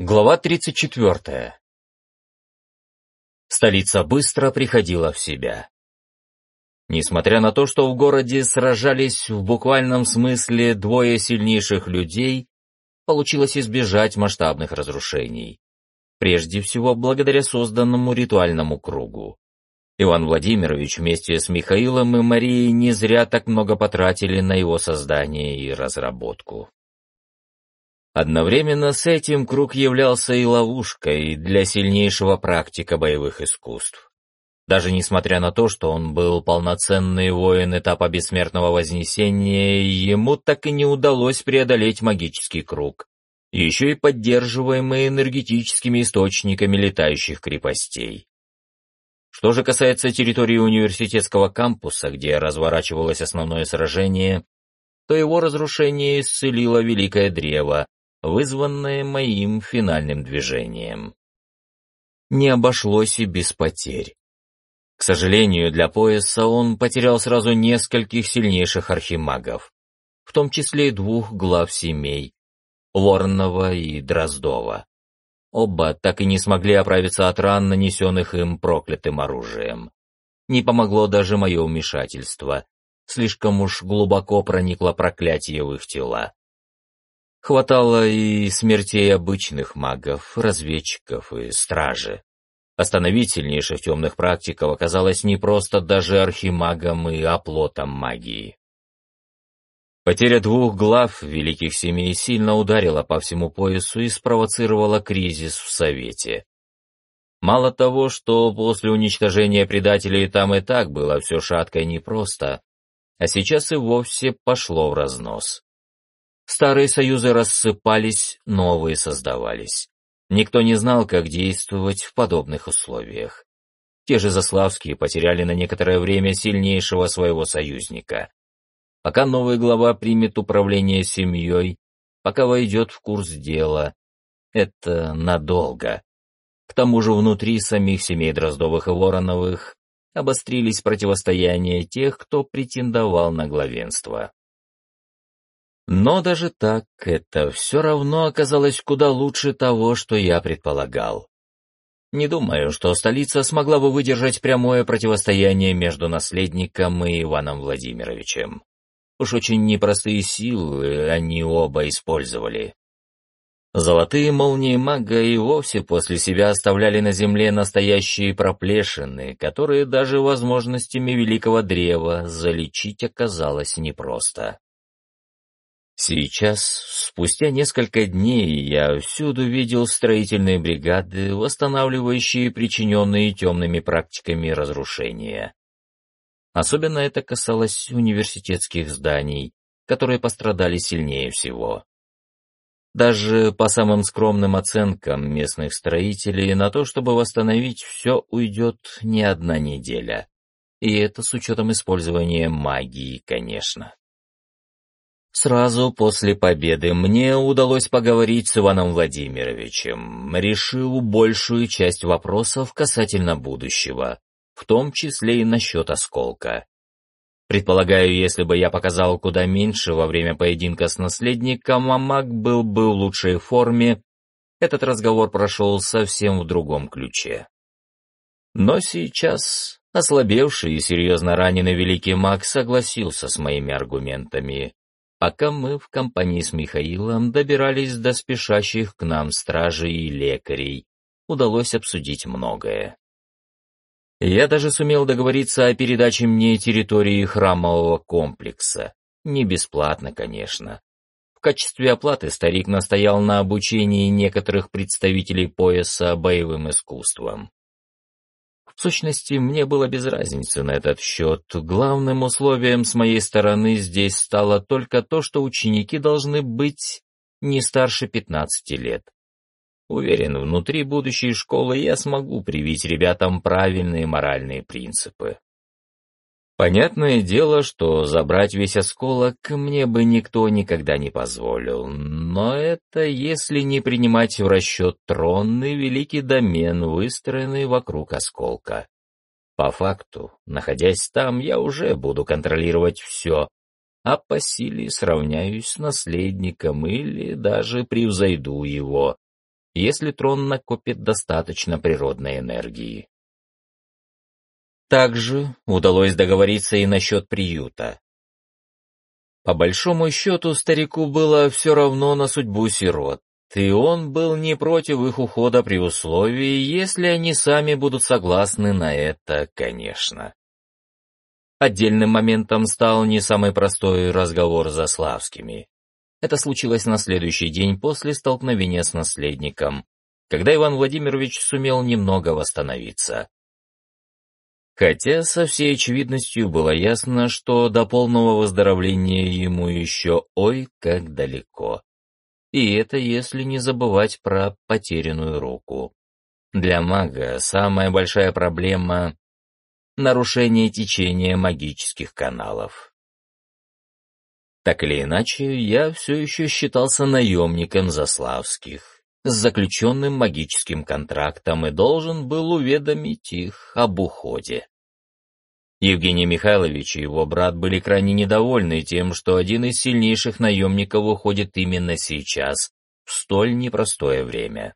Глава 34. Столица быстро приходила в себя. Несмотря на то, что в городе сражались в буквальном смысле двое сильнейших людей, получилось избежать масштабных разрушений. Прежде всего, благодаря созданному ритуальному кругу. Иван Владимирович вместе с Михаилом и Марией не зря так много потратили на его создание и разработку. Одновременно с этим круг являлся и ловушкой для сильнейшего практика боевых искусств. Даже несмотря на то, что он был полноценный воин этапа бессмертного вознесения, ему так и не удалось преодолеть магический круг, еще и поддерживаемый энергетическими источниками летающих крепостей. Что же касается территории университетского кампуса, где разворачивалось основное сражение, то его разрушение исцелило Великое Древо, вызванное моим финальным движением. Не обошлось и без потерь. К сожалению, для пояса он потерял сразу нескольких сильнейших архимагов, в том числе и двух глав семей, Воронова и Дроздова. Оба так и не смогли оправиться от ран, нанесенных им проклятым оружием. Не помогло даже мое вмешательство. Слишком уж глубоко проникло проклятие в их тела. Хватало и смертей обычных магов, разведчиков и стражи. Остановительнейших темных практиков оказалось не просто даже архимагом и оплотом магии. Потеря двух глав великих семей сильно ударила по всему поясу и спровоцировала кризис в Совете. Мало того, что после уничтожения предателей там и так было все шатко и непросто, а сейчас и вовсе пошло в разнос. Старые союзы рассыпались, новые создавались. Никто не знал, как действовать в подобных условиях. Те же Заславские потеряли на некоторое время сильнейшего своего союзника. Пока новый глава примет управление семьей, пока войдет в курс дела, это надолго. К тому же внутри самих семей Дроздовых и Вороновых обострились противостояния тех, кто претендовал на главенство. Но даже так это все равно оказалось куда лучше того, что я предполагал. Не думаю, что столица смогла бы выдержать прямое противостояние между наследником и Иваном Владимировичем. Уж очень непростые силы они оба использовали. Золотые молнии мага и вовсе после себя оставляли на земле настоящие проплешины, которые даже возможностями великого древа залечить оказалось непросто. Сейчас, спустя несколько дней, я всюду видел строительные бригады, восстанавливающие причиненные темными практиками разрушения. Особенно это касалось университетских зданий, которые пострадали сильнее всего. Даже по самым скромным оценкам местных строителей, на то, чтобы восстановить все, уйдет не одна неделя. И это с учетом использования магии, конечно. Сразу после победы мне удалось поговорить с Иваном Владимировичем, решил большую часть вопросов касательно будущего, в том числе и насчет осколка. Предполагаю, если бы я показал куда меньше во время поединка с наследником, а маг был бы в лучшей форме, этот разговор прошел совсем в другом ключе. Но сейчас ослабевший и серьезно раненый великий маг согласился с моими аргументами, пока мы в компании с Михаилом добирались до спешащих к нам стражей и лекарей, удалось обсудить многое. Я даже сумел договориться о передаче мне территории храмового комплекса. Не бесплатно, конечно. В качестве оплаты старик настоял на обучении некоторых представителей пояса боевым искусствам. В сущности, мне было без разницы на этот счет. Главным условием с моей стороны здесь стало только то, что ученики должны быть не старше 15 лет. Уверен, внутри будущей школы я смогу привить ребятам правильные моральные принципы. Понятное дело, что забрать весь осколок мне бы никто никогда не позволил, но это если не принимать в расчет тронный великий домен, выстроенный вокруг осколка. По факту, находясь там, я уже буду контролировать все, а по силе сравняюсь с наследником или даже превзойду его. если трон накопит достаточно природной энергии. Также удалось договориться и насчет приюта. По большому счету, старику было все равно на судьбу сирот, и он был не против их ухода при условии, если они сами будут согласны на это, конечно. Отдельным моментом стал не самый простой разговор за Славскими. Это случилось на следующий день после столкновения с наследником, когда Иван Владимирович сумел немного восстановиться. Хотя со всей очевидностью было ясно, что до полного выздоровления ему еще ой как далеко. И это если не забывать про потерянную руку. Для мага самая большая проблема — нарушение течения магических каналов. Так или иначе, я все еще считался наемником Заславских, с заключенным магическим контрактом и должен был уведомить их об уходе. Евгений Михайлович и его брат были крайне недовольны тем, что один из сильнейших наемников уходит именно сейчас, в столь непростое время.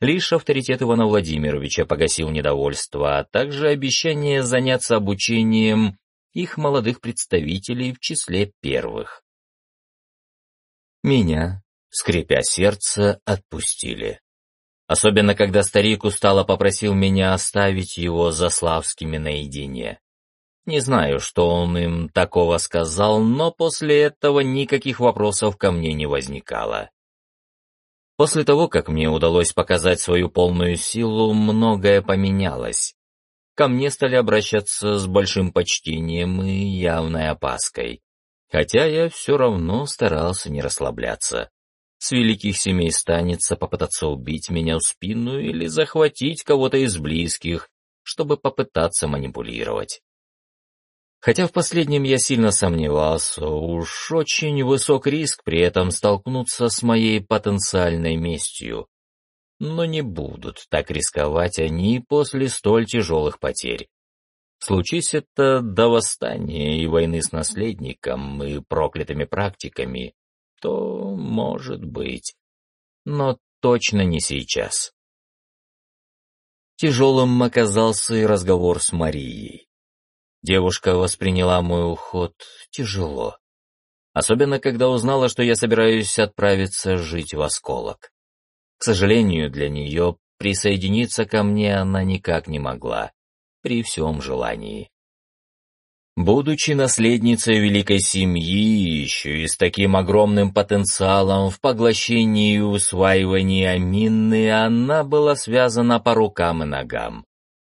Лишь авторитет Ивана Владимировича погасил недовольство, а также обещание заняться обучением их молодых представителей в числе первых. Меня скрипя сердце, отпустили. Особенно, когда старик устало попросил меня оставить его за Славскими наедине. Не знаю, что он им такого сказал, но после этого никаких вопросов ко мне не возникало. После того, как мне удалось показать свою полную силу, многое поменялось. Ко мне стали обращаться с большим почтением и явной опаской, хотя я все равно старался не расслабляться. С великих семей станется попытаться убить меня в спину или захватить кого-то из близких, чтобы попытаться манипулировать. Хотя в последнем я сильно сомневался, уж очень высок риск при этом столкнуться с моей потенциальной местью. Но не будут так рисковать они после столь тяжелых потерь. Случись это до восстания и войны с наследником и проклятыми практиками, то может быть, но точно не сейчас. Тяжелым оказался и разговор с Марией. Девушка восприняла мой уход тяжело, особенно когда узнала, что я собираюсь отправиться жить в осколок. К сожалению, для нее присоединиться ко мне она никак не могла, при всем желании. Будучи наследницей великой семьи, еще и с таким огромным потенциалом в поглощении и усваивании аминны, она была связана по рукам и ногам.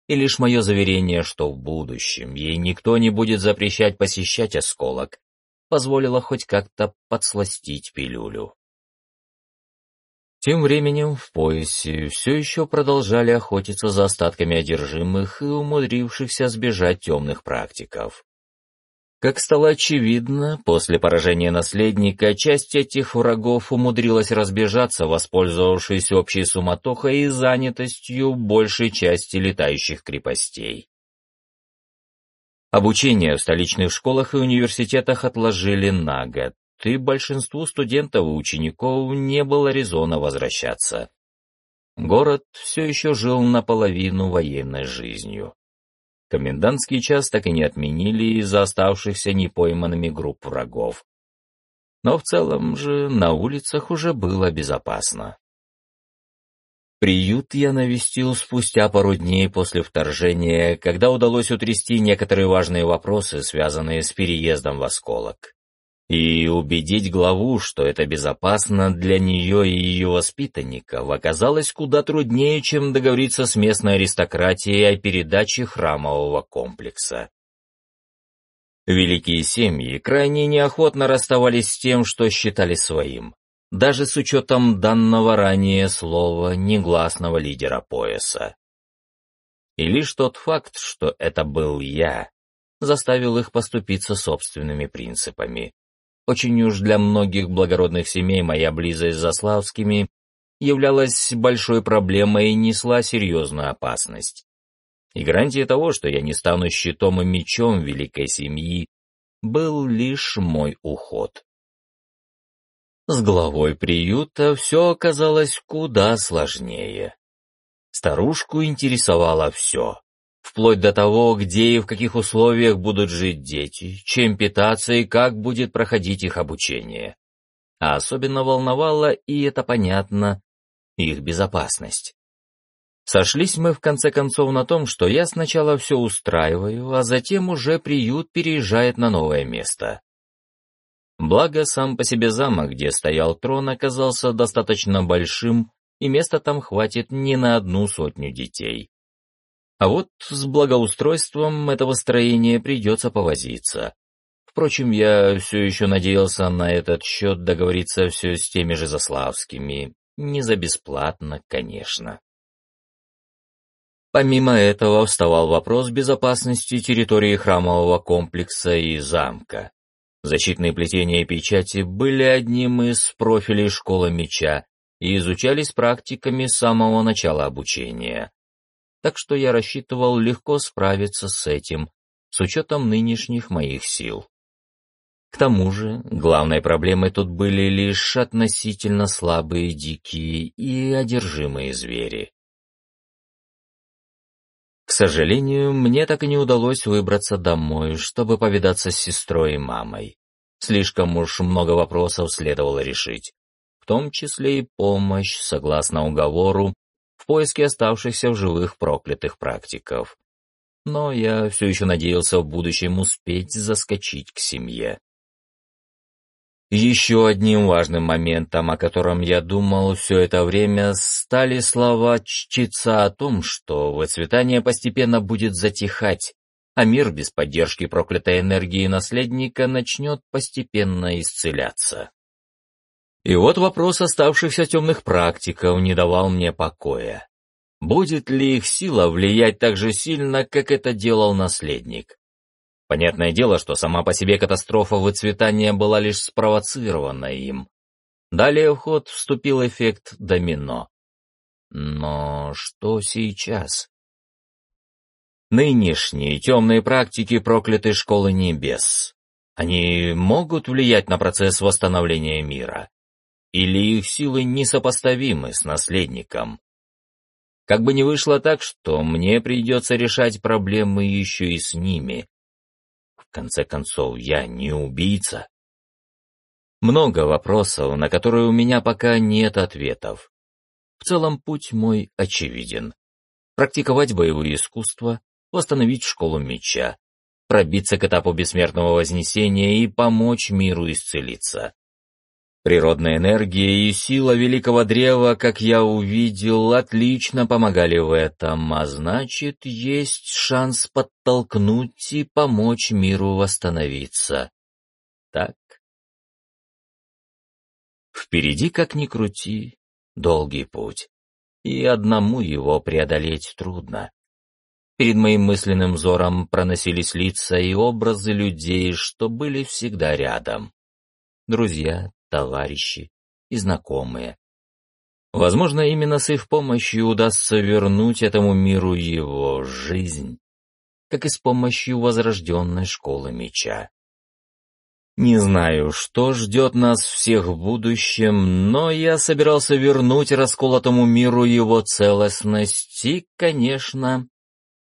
И лишь мое заверение, что в будущем ей никто не будет запрещать посещать осколок, позволило хоть как-то подсластить пилюлю. Тем временем в поясе все еще продолжали охотиться за остатками одержимых и умудрившихся сбежать темных практиков. Как стало очевидно, после поражения наследника часть этих врагов умудрилась разбежаться, воспользовавшись общей суматохой и занятостью большей части летающих крепостей. Обучение в столичных школах и университетах отложили на год, и большинству студентов и учеников не было резона возвращаться. Город все еще жил наполовину военной жизнью. Комендантский час так и не отменили из-за оставшихся непойманными групп врагов. Но в целом же на улицах уже было безопасно. Приют я навестил спустя пару дней после вторжения, когда удалось утрясти некоторые важные вопросы, связанные с переездом в осколок и убедить главу, что это безопасно для нее и ее воспитанников, оказалось куда труднее, чем договориться с местной аристократией о передаче храмового комплекса. Великие семьи крайне неохотно расставались с тем, что считали своим, даже с учетом данного ранее слова негласного лидера пояса. И лишь тот факт, что это был я, заставил их поступиться собственными принципами. Очень уж для многих благородных семей моя близость с Заславскими являлась большой проблемой и несла серьезную опасность. И гарантией того, что я не стану щитом и мечом великой семьи, был лишь мой уход. С главой приюта все оказалось куда сложнее. Старушку интересовало все, вплоть до того, где и в каких условиях будут жить дети, чем питаться и как будет проходить их обучение. А особенно волновало, и это понятно, их безопасность. Сошлись мы в конце концов на том, что я сначала все устраиваю, а затем уже приют переезжает на новое место. Благо, сам по себе замок, где стоял трон, оказался достаточно большим, и места там хватит не на одну сотню детей. А вот с благоустройством этого строения придется повозиться. Впрочем, я все еще надеялся на этот счет договориться все с теми же Заславскими. Не за бесплатно, конечно. Помимо этого вставал вопрос безопасности территории храмового комплекса и замка. Защитные плетения и печати были одним из профилей школы меча и изучались практиками с самого начала обучения. Так что я рассчитывал легко справиться с этим, с учетом нынешних моих сил. К тому же, главной проблемой тут были лишь относительно слабые дикие и одержимые звери. К сожалению, мне так и не удалось выбраться домой, чтобы повидаться с сестрой и мамой. Слишком уж много вопросов следовало решить, в том числе и помощь, согласно уговору, в поиске оставшихся в живых проклятых практиков. Но я все еще надеялся в будущем успеть заскочить к семье. Еще одним важным моментом, о котором я думал все это время, стали слова чтеца о том, что выцветание постепенно будет затихать, а мир без поддержки проклятой энергии наследника начнет постепенно исцеляться. И вот вопрос оставшихся темных практиков не давал мне покоя. Будет ли их сила влиять так же сильно, как это делал наследник? Понятное дело, что сама по себе катастрофа выцветания была лишь спровоцирована им. Далее в ход вступил эффект домино. Но что сейчас? Нынешние темные практики проклятой школы небес. Они могут влиять на процесс восстановления мира? Или их силы несопоставимы с наследником? Как бы ни вышло так, что мне придется решать проблемы еще и с ними, конце концов, я не убийца. Много вопросов, на которые у меня пока нет ответов. В целом путь мой очевиден. Практиковать боевые искусства, восстановить школу меча, пробиться к этапу бессмертного вознесения и помочь миру исцелиться. Природная энергия и сила великого древа, как я увидел, отлично помогали в этом, а значит, есть шанс подтолкнуть и помочь миру восстановиться. Так? Впереди, как ни крути, долгий путь, и одному его преодолеть трудно. Перед моим мысленным взором проносились лица и образы людей, что были всегда рядом. Друзья, товарищи и знакомые. Возможно, именно с их помощью удастся вернуть этому миру его жизнь, как и с помощью возрожденной школы меча. Не знаю, что ждет нас всех в будущем, но я собирался вернуть расколотому миру его целостность и, конечно,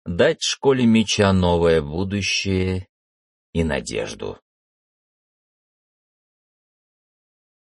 дать школе меча новое будущее и надежду.